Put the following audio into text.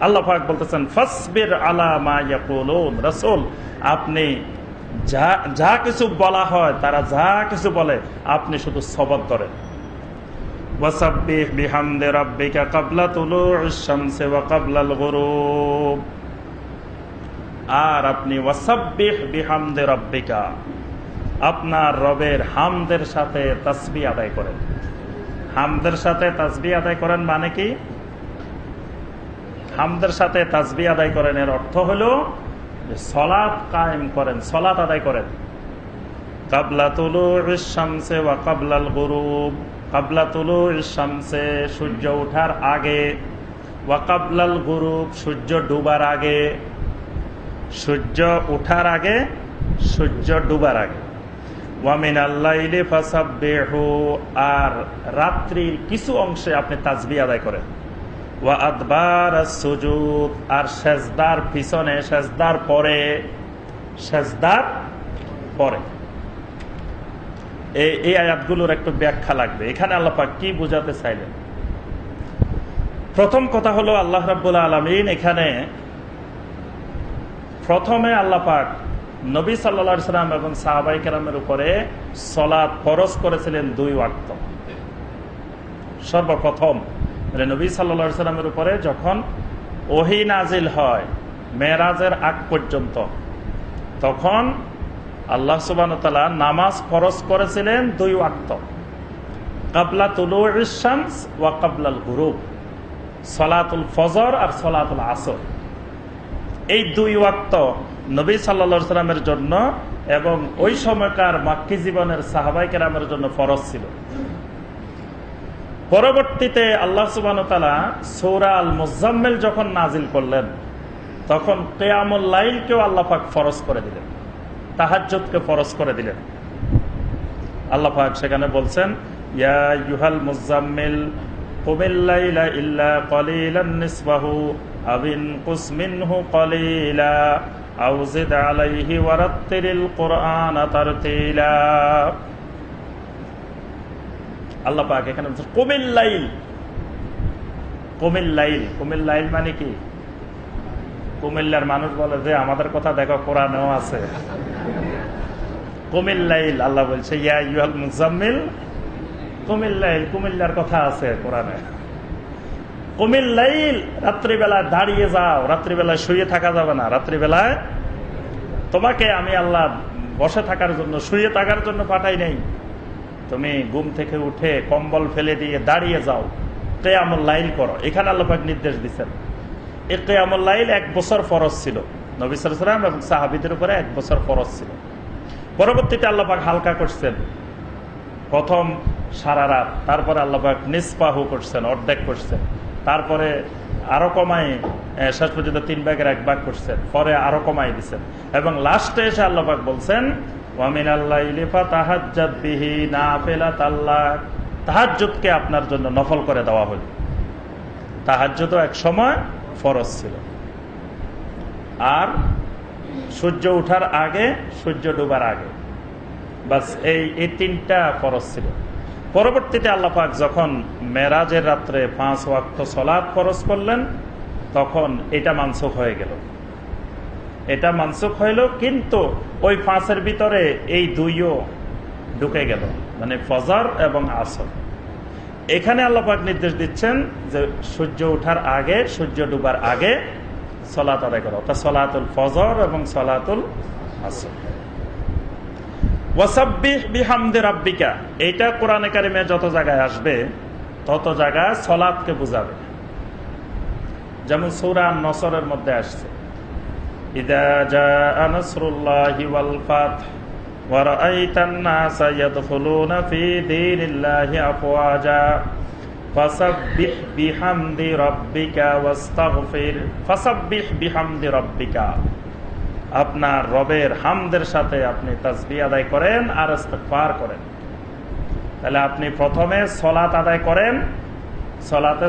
আল্লাহ বলতেছেন, ফসবির আলা আপনি যা যা কিছু বলা হয়, তারা যা কিছু বলে, আপনি শুধু সবর করেন আর আপনি আপনার রবের হামদের সাথে তাসবিহ আদায় করেন। হামদের সাথে তাসবিহ আদায় করেন মানে কি? হামদের সাথে তাজবি আদায় করেন, এর অর্থ হলো যে সলাৎ কায়েম করেন, সলাৎ আদায় করেন। কাবলা তুলু শামসে ওয়া কাবলাল গরুব। সূর্য ওঠার আগে, ওয়া কাবলাল সূর্য ডুবার আগে। সূর্য ওঠার আগে, সূর্য ডুবার আগে। ওয়ামিন ফাসাব্বিহু। আর রাত্রির কিছু অংশে আপনি তাজবি আদায় করেন। ওয়া আদবার সুজুদ, আর সেজদার পিছনে, সেজদার পরে সেজদার পরে। এই এই আয়াতগুলোর একটু ব্যাখ্যা লাগবে। এখানে আল্লাপাক কি বোঝাতে চাইলেন? প্রথম কথা হলো আল্লাহ রাবুল আলমিন এখানে প্রথমে আল্লাপাক নবী সাল্লা সাল্লাম এবং সাহাবাই কালামের উপরে সলাদ ফরজ করেছিলেন দুই ওয়াক্ত। সর্বপ্রথম মানে নবী সাল্লা সাল্লামের উপরে যখন ওহি নাজিল হয় মেরাজের আগ পর্যন্ত, তখন আল্লাহ সুবান নামাজ ফরজ করেছিলেন দুই ওয়াক্ত। কাবলা তুলু ইসামস ওয়া কাবলাল গুরুব, সলাতুল ফজর আর সলাতুল আসর। এই দুই ওয়াক্ত নবী সাল্লা সাল্লামের জন্য এবং ওই সময়কার মাক্কি জীবনের সাহাবাই কেরামের জন্য ফরজ ছিল। পরবর্তীতে আল্লাহ সুবান সৌরা আল যখন নাজিল করলেন, তখন কেয়ামুল লাইলকেও আল্লাহাক ফরজ করে দিলেন। তাহাজ্জুদকে ফরজ করে দিলেন। আল্লাহ পাক সেখানে বলছেন, ইয়া ইউহাল মুজাম্মিল কুমিল্লাইলা ইল্লা কলিলান নিসবাহু আবিন কুসমিনহু কলিলা আও জিদ আলাইহি ওয়ারাত্তিরিল কুরআন তারতিলা। আল্লাহ পাক এখানে লাইল। লাইল লাইল মানে কি? কুমিল্লার মানুষ বলে যে, আমাদের কথা দেখো, কোরআনেও আছে। কুমিল্লাইল আল্লাহ বলছে, ইয়া ইউহাল মুজাম্মিল কুমিল্লাইল কুমিল্লার কথা আছে কোরআনে। কুমিল্লাইল রাত্রিবেলায় দাঁড়িয়ে যাও, রাত্রিবেলায় শুয়ে থাকা যাবে না, রাত্রিবেলায় তোমাকে আমি আল্লাহ বসে থাকার জন্য, শুয়ে থাকার জন্য পাঠাই নাই। তুমি ঘুম থেকে উঠে কম্বল ফেলে দিয়ে দাঁড়িয়ে যাও। কেয়ামুল লাইল করো। এখানে আল্লাপাক নির্দেশ দিচ্ছেন এই কেয়ামুল লাইল এক বছর ফরজ ছিল। নবিসাম এবং সাহাবিদের উপরে এক বছর ফরজ ছিল। পরবর্তীতে আল্লাপাক হালকা করছেন। প্রথম সারা রাত। তারপরে আল্লাপাক নিষ্পাহু করছেন, অর্ধেক করছেন। তারপরে আরও কমাই শেষ পর্যন্ত তিন ভাগের এক ভাগ করছেন। পরে আরও কমাই দিচ্ছেন এবং লাস্টে এসে আল্লাপাক বলছেন ওয়ামিন তাহাজ্জুদকে আপনার জন্য নফল করে দেওয়া হল। তাহাজ্জুদও এক সময় ফরজ ছিল। আর সূর্য উঠার আগে, সূর্য ডুবার আগে। বাস এই এই তিনটা ফরজ ছিল। পরবর্তীতে আল্লাপাক যখন মেরাজের রাত্রে পাঁচ ওয়াক্ত সলাদ ফরজ করলেন, তখন এটা মানসুখ হয়ে গেল। এটা মানসুখ হইল, কিন্তু ওই পাঁচের ভিতরে এই দুইও ঢুকে গেল মানে ফজর এবং আসর। এখানে আল্লাপাক নির্দেশ দিচ্ছেন যে সূর্য ওঠার আগে, সূর্য ডুবার আগে সলাত আদায় করো তা সলাতুল ফজর এবং সলাতুল আসর। ওয়াসাব্বিহ বিহামদে রাব্বিকা, এইটা কোরআনে কারিমে যত জায়গায় আসবে, তত জায়গায় সলাদকে বুঝাবে। যেমন সৌরা নসরের মধ্যে আসছে। إذا جاء نصر الله والفتح ورأيت الناس يدخلون في دين الله أفواجا فسبح بحمد ربك واستغفر فسبح بحمد ربك আপনার রবের হামদের সাথে আপনি তাসবি আদায় করেন আর ইস্তেগফার করেন তাহলে আপনি প্রথমে সলাত আদায় করেন সলাতে